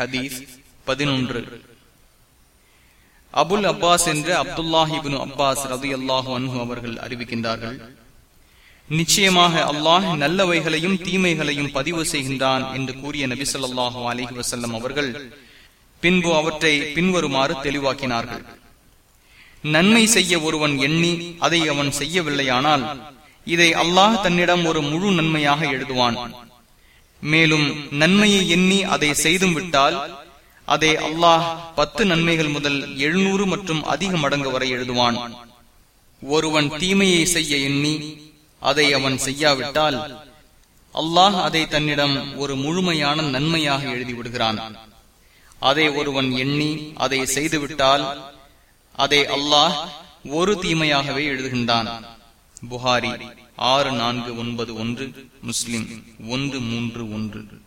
ஹதீஸ் பதினொன்று. அபுல் அப்பாஸ் என்று அப்துல்லாஹிபின் அப்பாஸ் ரதி அல்லாஹு அன்ஹு அவர்கள் அறிவிக்கின்றார்கள். நிச்சயமாக அல்லாஹ் நல்லவைகளையும் தீமைகளையும் பதிவு செய்கின்றான் என்று கூறிய நபி சொல்லாஹு அலிஹி வசல்லம் அவர்கள் பின்பு அவற்றை பின்வருமாறு தெளிவாக்கினார்கள். நன்மை செய்ய ஒருவன் எண்ணி அதை அவன் செய்யவில்லையானால் இதை அல்லாஹ் தன்னிடம் ஒரு முழு நன்மையாக எழுதுவான். மேலும் நன்மையை எண்ணி அதை செய்தும் விட்டால் அதை அல்லாஹ் பத்து நன்மைகள் முதல் எழுநூறு மற்றும் அதிக மடங்கு வரை எழுதுவான். ஒருவன் தீமையை செய்ய எண்ணி அதை அவன் செய்யாவிட்டால் அல்லாஹ் அதை தன்னிடம் ஒரு முழுமையான நன்மையாக எழுதிவிடுகிறான். அதை ஒருவன் எண்ணி அதை செய்துவிட்டால் அதை அல்லாஹ் ஒரு தீமையாகவே எழுதுகின்றான். புகாரி ஆறு நான்கு ஒன்பது ஒன்று முஸ்லிம் ஒன்று மூன்று ஒன்று.